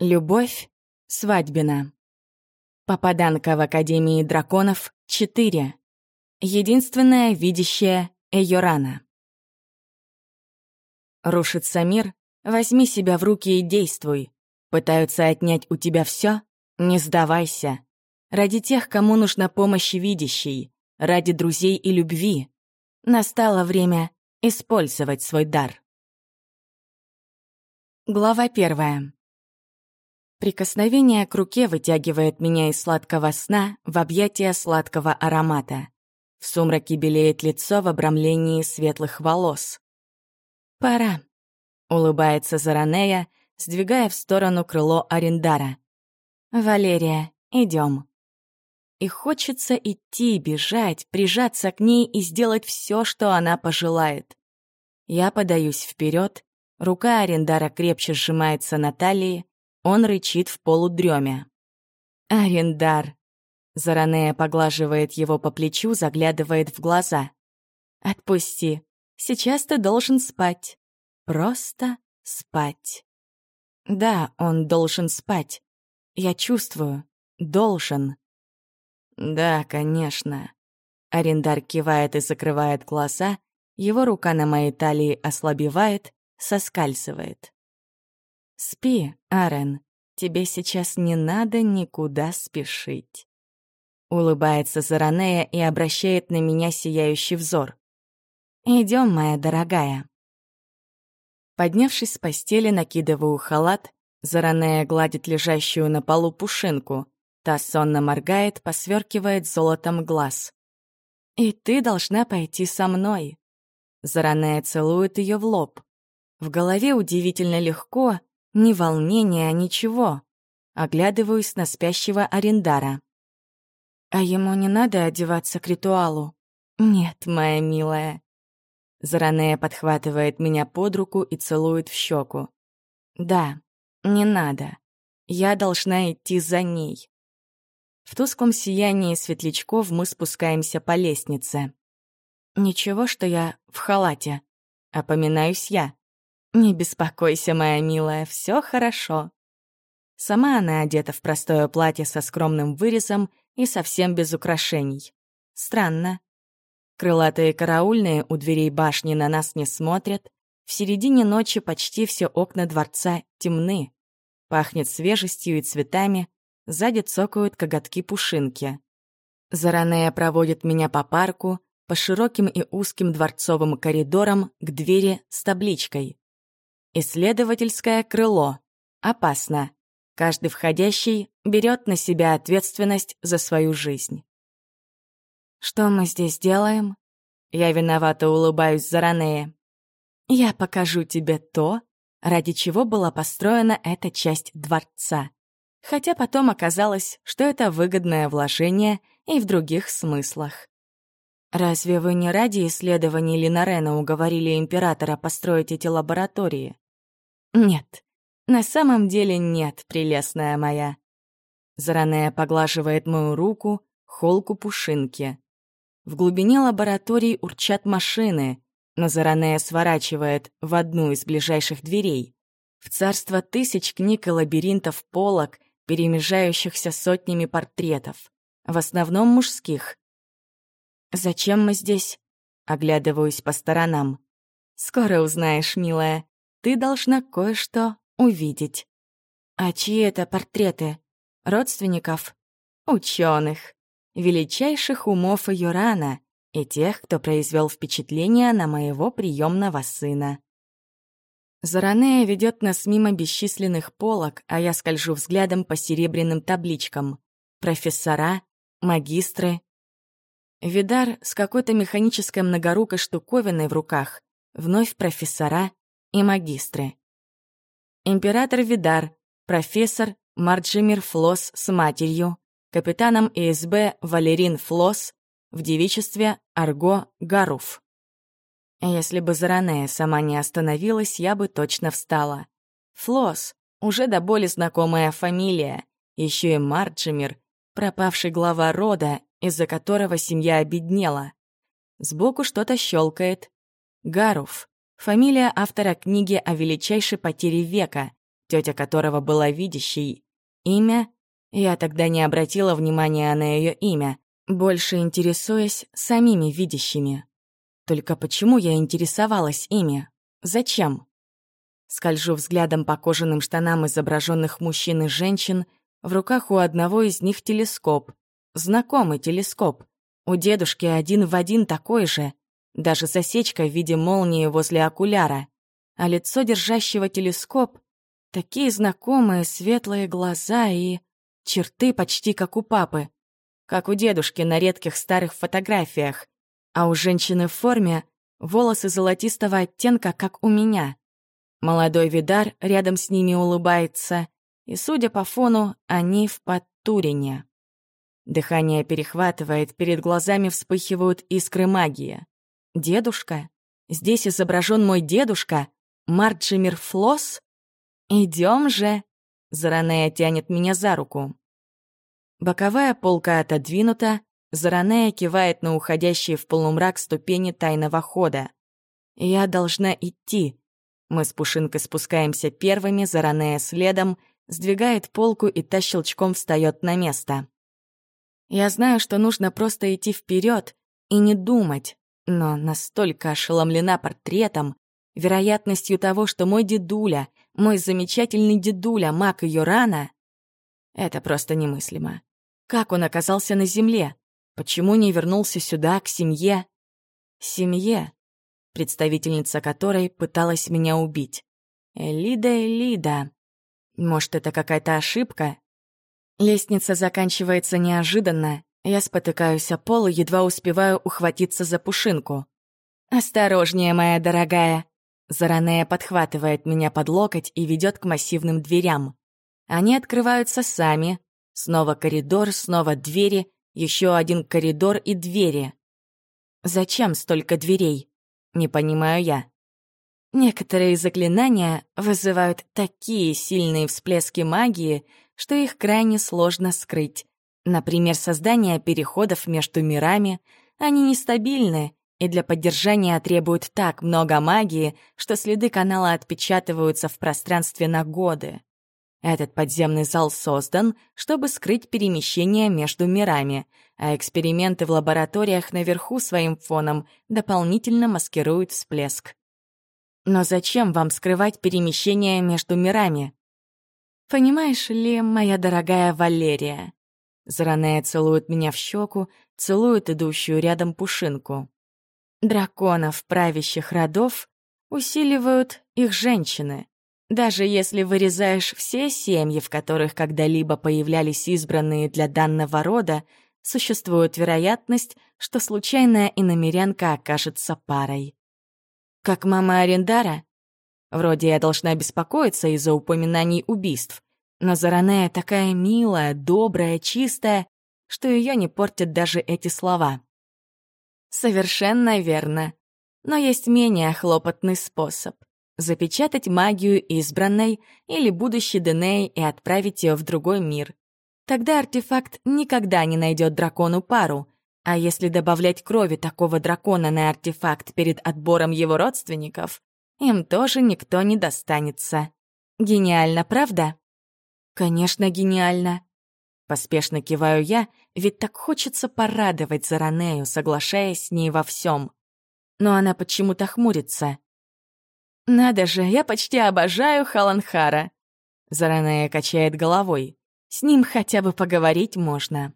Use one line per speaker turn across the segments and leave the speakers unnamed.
Любовь Свадьбина. Попаданка в Академии драконов 4. Единственная видящая Эйорана. Рушится мир, возьми себя в руки и действуй. Пытаются отнять у тебя все, не сдавайся. Ради тех, кому нужна помощь видящей, ради друзей и любви. Настало время использовать свой дар. Глава первая. Прикосновение к руке вытягивает меня из сладкого сна в объятия сладкого аромата. В сумраке белеет лицо в обрамлении светлых волос. «Пора», — улыбается Заранея, сдвигая в сторону крыло Арендара. «Валерия, идем. И хочется идти, бежать, прижаться к ней и сделать все, что она пожелает. Я подаюсь вперед, рука Арендара крепче сжимается на талии, он рычит в полудреме. «Арендар!» Заранея поглаживает его по плечу, заглядывает в глаза. «Отпусти. Сейчас ты должен спать. Просто спать». Да, он должен спать. Я чувствую. Должен. Да, конечно. Арендар кивает и закрывает глаза, его рука на моей талии ослабевает, соскальзывает. «Спи, Арен, тебе сейчас не надо никуда спешить». Улыбается Заранея и обращает на меня сияющий взор. Идем, моя дорогая». Поднявшись с постели, накидываю халат, Заранея гладит лежащую на полу пушинку. Та сонно моргает, посверкивает золотом глаз. «И ты должна пойти со мной». Заранея целует ее в лоб. В голове удивительно легко, ни волнения, ничего. Оглядываюсь на спящего арендара. А ему не надо одеваться к ритуалу? Нет, моя милая. Заранее подхватывает меня под руку и целует в щеку. Да, не надо. Я должна идти за ней. В тусклом сиянии светлячков мы спускаемся по лестнице. Ничего, что я в халате. Опоминаюсь я. «Не беспокойся, моя милая, все хорошо». Сама она одета в простое платье со скромным вырезом и совсем без украшений. Странно. Крылатые караульные у дверей башни на нас не смотрят. В середине ночи почти все окна дворца темны. Пахнет свежестью и цветами, сзади цокают коготки-пушинки. Заранее проводит меня по парку, по широким и узким дворцовым коридорам к двери с табличкой Исследовательское крыло. Опасно. Каждый входящий берет на себя ответственность за свою жизнь. «Что мы здесь делаем?» Я виновато улыбаюсь Заранее. «Я покажу тебе то, ради чего была построена эта часть дворца. Хотя потом оказалось, что это выгодное вложение и в других смыслах. Разве вы не ради исследований Линарена уговорили императора построить эти лаборатории? Нет, на самом деле нет, прелестная моя. Заранее поглаживает мою руку, холку пушинки. В глубине лаборатории урчат машины, но Заранея сворачивает в одну из ближайших дверей. В царство тысяч книг и лабиринтов полок, перемежающихся сотнями портретов, в основном мужских. «Зачем мы здесь?» Оглядываюсь по сторонам. «Скоро узнаешь, милая ты должна кое-что увидеть. А чьи это портреты? Родственников? Ученых, величайших умов Юрана и тех, кто произвел впечатление на моего приемного сына. Заранея ведет нас мимо бесчисленных полок, а я скольжу взглядом по серебряным табличкам. Профессора, магистры. Видар с какой-то механической многорукой штуковиной в руках. Вновь профессора, и магистры. Император Видар, профессор Марджимир Флос с матерью, капитаном ИСБ Валерин Флос, в девичестве Арго Гаруф. Если бы Заранея сама не остановилась, я бы точно встала. Флос — уже до боли знакомая фамилия, еще и Марджимир, пропавший глава рода, из-за которого семья обеднела. Сбоку что-то щелкает. Гаруф Фамилия автора книги о величайшей потере века, тетя которого была видящей. Имя? Я тогда не обратила внимания на ее имя, больше интересуясь самими видящими. Только почему я интересовалась ими? Зачем? Скольжу взглядом по кожаным штанам изображенных мужчин и женщин, в руках у одного из них телескоп. Знакомый телескоп. У дедушки один в один такой же. Даже засечка в виде молнии возле окуляра. А лицо держащего телескоп — такие знакомые светлые глаза и... черты почти как у папы. Как у дедушки на редких старых фотографиях. А у женщины в форме волосы золотистого оттенка, как у меня. Молодой видар рядом с ними улыбается, и, судя по фону, они в подтурине. Дыхание перехватывает, перед глазами вспыхивают искры магии. Дедушка? Здесь изображен мой дедушка? Марджимир Флосс? Идем же! Заранея тянет меня за руку. Боковая полка отодвинута, Заранея кивает на уходящие в полумрак ступени тайного хода. Я должна идти. Мы с Пушинкой спускаемся первыми, Заранея следом, сдвигает полку и та щелчком встает на место. Я знаю, что нужно просто идти вперед и не думать, но настолько ошеломлена портретом, вероятностью того, что мой дедуля, мой замечательный дедуля, маг ее рана, это просто немыслимо. Как он оказался на земле? Почему не вернулся сюда, к семье? Семье, представительница которой пыталась меня убить. Элида, Элида. Может, это какая-то ошибка? Лестница заканчивается неожиданно. Я спотыкаюсь о пол и едва успеваю ухватиться за пушинку. «Осторожнее, моя дорогая!» Заранее подхватывает меня под локоть и ведет к массивным дверям. Они открываются сами. Снова коридор, снова двери, еще один коридор и двери. Зачем столько дверей? Не понимаю я. Некоторые заклинания вызывают такие сильные всплески магии, что их крайне сложно скрыть. Например, создание переходов между мирами. Они нестабильны и для поддержания требуют так много магии, что следы канала отпечатываются в пространстве на годы. Этот подземный зал создан, чтобы скрыть перемещение между мирами, а эксперименты в лабораториях наверху своим фоном дополнительно маскируют всплеск. Но зачем вам скрывать перемещение между мирами? Понимаешь ли, моя дорогая Валерия? Заранее целует меня в щеку, целует идущую рядом пушинку. Драконов правящих родов усиливают их женщины. Даже если вырезаешь все семьи, в которых когда-либо появлялись избранные для данного рода, существует вероятность, что случайная иномерянка окажется парой. Как мама Арендара? Вроде я должна беспокоиться из-за упоминаний убийств, но Заранея такая милая, добрая, чистая, что ее не портят даже эти слова. Совершенно верно. Но есть менее хлопотный способ запечатать магию избранной или будущей Деней и отправить ее в другой мир. Тогда артефакт никогда не найдет дракону пару, а если добавлять крови такого дракона на артефакт перед отбором его родственников, им тоже никто не достанется. Гениально, правда? Конечно, гениально. Поспешно киваю я, ведь так хочется порадовать Заранею, соглашаясь с ней во всем. Но она почему-то хмурится. «Надо же, я почти обожаю Халанхара!» Заранее качает головой. «С ним хотя бы поговорить можно».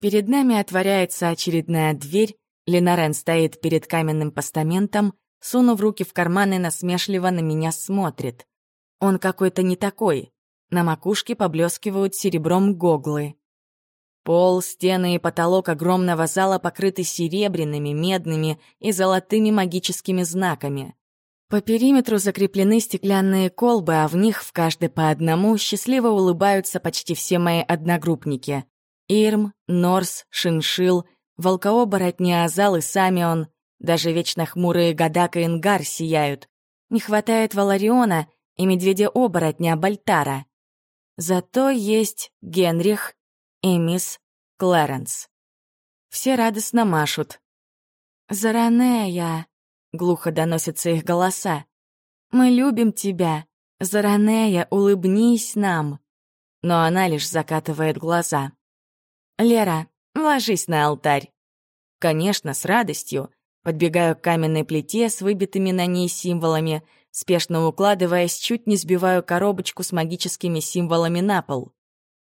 Перед нами отворяется очередная дверь, Ленарен стоит перед каменным постаментом, сунув руки в карманы, насмешливо на меня смотрит. Он какой-то не такой. На макушке поблескивают серебром гоглы. Пол, стены и потолок огромного зала покрыты серебряными, медными и золотыми магическими знаками. По периметру закреплены стеклянные колбы, а в них в каждой по одному счастливо улыбаются почти все мои одногруппники. Ирм, Норс, Шиншил, волкооборотни Азал и Самион, даже вечно хмурые Гадак и Ингар сияют. Не хватает Валариона и медведя-оборотня Бальтара. Зато есть Генрих и мисс Клэренс. Все радостно машут. «Заранея!» Глухо доносятся их голоса. «Мы любим тебя. «Заранея, улыбнись нам!» Но она лишь закатывает глаза. «Лера, ложись на алтарь!» Конечно, с радостью. Подбегаю к каменной плите с выбитыми на ней символами, спешно укладываясь, чуть не сбиваю коробочку с магическими символами на пол.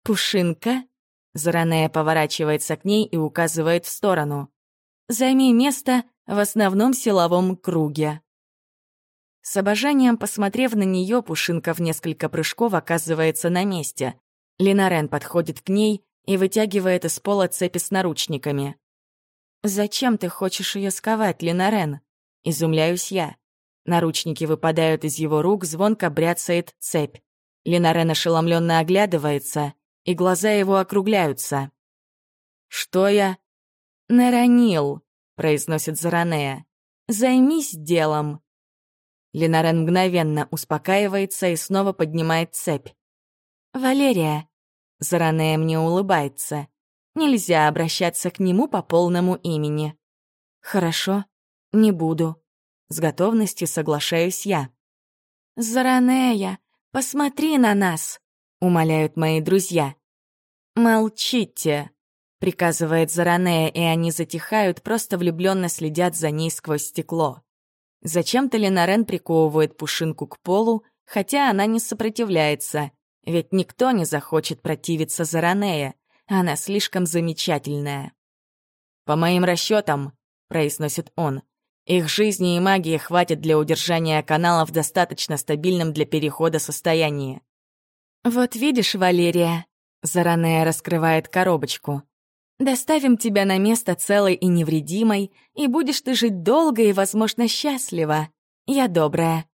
«Пушинка?» Заранее поворачивается к ней и указывает в сторону. «Займи место в основном силовом круге». С обожанием посмотрев на нее, Пушинка в несколько прыжков оказывается на месте. Линарен подходит к ней и вытягивает из пола цепи с наручниками. «Зачем ты хочешь ее сковать, Линарен?» Изумляюсь я. Наручники выпадают из его рук, звонко бряцает цепь. Линарен ошеломленно оглядывается, и глаза его округляются. «Что я?» «Наронил», — произносит Заранея. «Займись делом». Ленарен мгновенно успокаивается и снова поднимает цепь. «Валерия!» Заранее мне улыбается. Нельзя обращаться к нему по полному имени. «Хорошо, не буду». С готовностью соглашаюсь я. «Заранея, посмотри на нас!» — умоляют мои друзья. «Молчите!» — приказывает Заранея, и они затихают, просто влюбленно следят за ней сквозь стекло. Зачем-то Ленарен приковывает Пушинку к полу, хотя она не сопротивляется, ведь никто не захочет противиться Заранея, она слишком замечательная. «По моим расчетам», — произносит он, «их жизни и магии хватит для удержания канала в достаточно стабильном для перехода состоянии». «Вот видишь, Валерия», — Заранея раскрывает коробочку, Доставим тебя на место целой и невредимой, и будешь ты жить долго и, возможно, счастливо. Я добрая.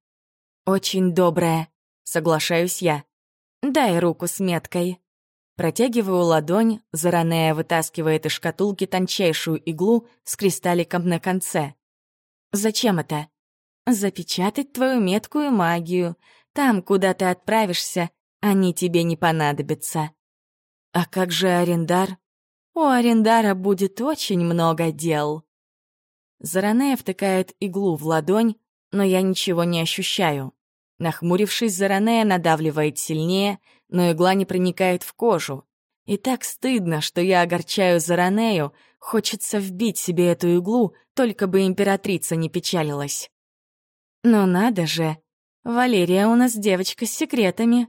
Очень добрая, соглашаюсь я. Дай руку с меткой. Протягиваю ладонь, Заранея вытаскивает из шкатулки тончайшую иглу с кристалликом на конце. Зачем это? Запечатать твою меткую магию. Там, куда ты отправишься, они тебе не понадобятся. А как же арендар? У Арендара будет очень много дел. Заранея втыкает иглу в ладонь, но я ничего не ощущаю. Нахмурившись, Заранея надавливает сильнее, но игла не проникает в кожу. И так стыдно, что я огорчаю Заранею, хочется вбить себе эту иглу, только бы императрица не печалилась. Но надо же, Валерия у нас девочка с секретами.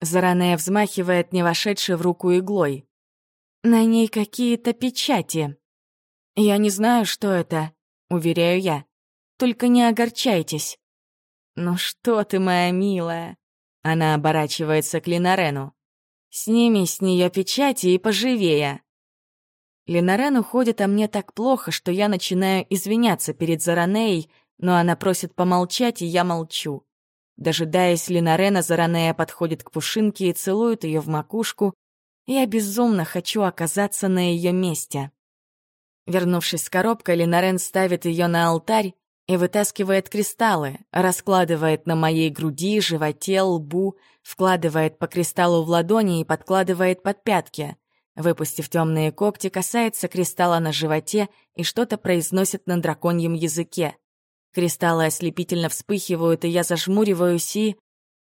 Заранея взмахивает не вошедшей в руку иглой. На ней какие-то печати. Я не знаю, что это, уверяю я. Только не огорчайтесь. Ну что ты, моя милая? Она оборачивается к Линарену. Сними с нее печати и поживее. Линарен уходит, а мне так плохо, что я начинаю извиняться перед Заранеей, но она просит помолчать, и я молчу. Дожидаясь Линарена, Заранея подходит к Пушинке и целует ее в макушку, я безумно хочу оказаться на ее месте. Вернувшись с коробкой, Ленарен ставит ее на алтарь и вытаскивает кристаллы, раскладывает на моей груди, животе, лбу, вкладывает по кристаллу в ладони и подкладывает под пятки. Выпустив темные когти, касается кристалла на животе и что-то произносит на драконьем языке. Кристаллы ослепительно вспыхивают, и я зажмуриваюсь, и...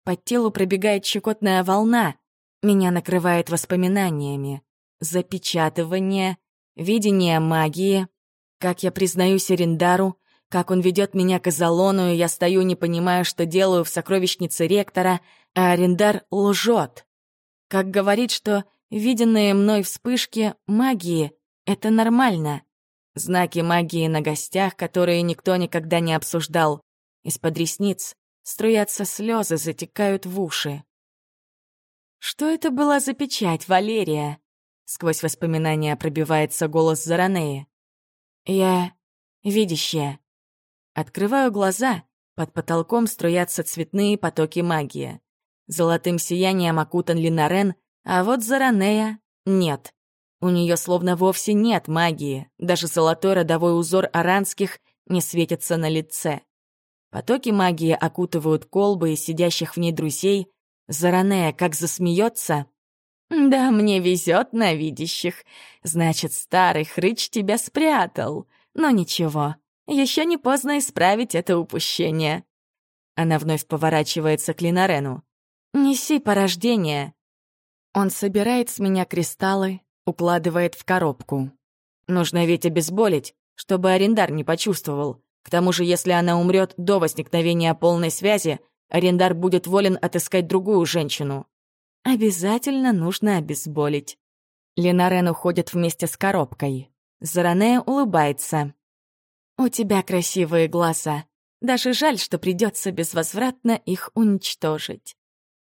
По телу пробегает щекотная волна, меня накрывает воспоминаниями. Запечатывание, видение магии, как я признаюсь Эрендару, как он ведет меня к Азалону, и я стою, не понимая, что делаю в сокровищнице ректора, а Арендар лжет. Как говорит, что виденные мной вспышки магии — это нормально. Знаки магии на гостях, которые никто никогда не обсуждал. Из-под ресниц струятся слезы, затекают в уши. «Что это была за печать, Валерия?» Сквозь воспоминания пробивается голос Заранеи. «Я видящая». Открываю глаза, под потолком струятся цветные потоки магии. Золотым сиянием окутан Линарен, а вот Заранея нет. У нее словно вовсе нет магии, даже золотой родовой узор аранских не светится на лице. Потоки магии окутывают колбы и сидящих в ней друзей, Заранея как засмеется. «Да мне везет на видящих. Значит, старый хрыч тебя спрятал. Но ничего, еще не поздно исправить это упущение». Она вновь поворачивается к Линарену. «Неси порождение!» Он собирает с меня кристаллы, укладывает в коробку. Нужно ведь обезболить, чтобы арендар не почувствовал. К тому же, если она умрет до возникновения полной связи, арендар будет волен отыскать другую женщину. Обязательно нужно обезболить. Ленарен уходит вместе с коробкой. Заранее улыбается. «У тебя красивые глаза. Даже жаль, что придется безвозвратно их уничтожить.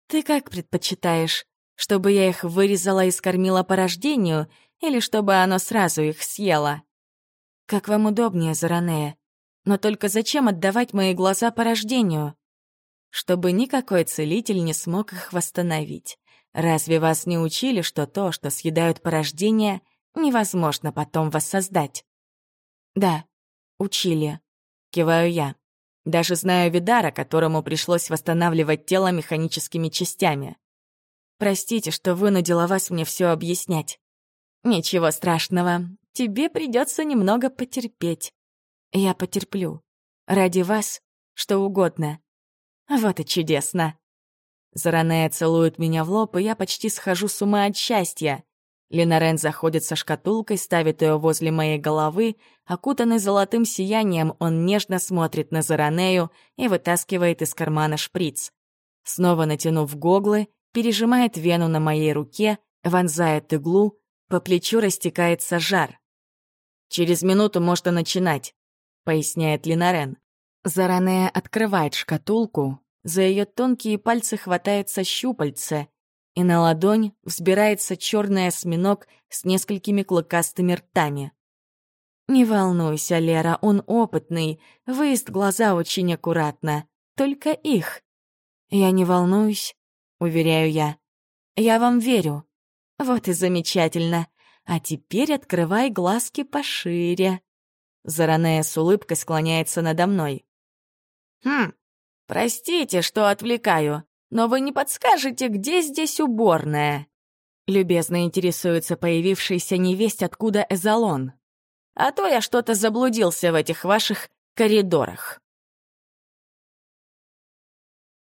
Ты как предпочитаешь, чтобы я их вырезала и скормила по рождению, или чтобы оно сразу их съело? Как вам удобнее, Заранея. Но только зачем отдавать мои глаза по рождению? Чтобы никакой целитель не смог их восстановить. Разве вас не учили, что то, что съедают порождения, невозможно потом воссоздать? Да, учили. Киваю я. Даже знаю Видара, которому пришлось восстанавливать тело механическими частями. Простите, что вынудила вас мне все объяснять. Ничего страшного, тебе придется немного потерпеть. Я потерплю. Ради вас что угодно. Вот и чудесно. Заранее целует меня в лоб, и я почти схожу с ума от счастья. Ленарен заходит со шкатулкой, ставит ее возле моей головы, окутанный золотым сиянием, он нежно смотрит на Заранею и вытаскивает из кармана шприц. Снова натянув гоглы, пережимает вену на моей руке, вонзает иглу, по плечу растекается жар. «Через минуту можно начинать», — поясняет Ленарен. Заранее открывает шкатулку, за ее тонкие пальцы хватается щупальце, и на ладонь взбирается черный осьминог с несколькими клыкастыми ртами. «Не волнуйся, Лера, он опытный, выезд глаза очень аккуратно, только их». «Я не волнуюсь», — уверяю я. «Я вам верю». «Вот и замечательно. А теперь открывай глазки пошире». Заранее с улыбкой склоняется надо мной. «Хм, простите, что отвлекаю, но вы не подскажете, где здесь уборная?» Любезно интересуется появившийся невесть, откуда эзолон. «А то я что-то заблудился в этих ваших коридорах».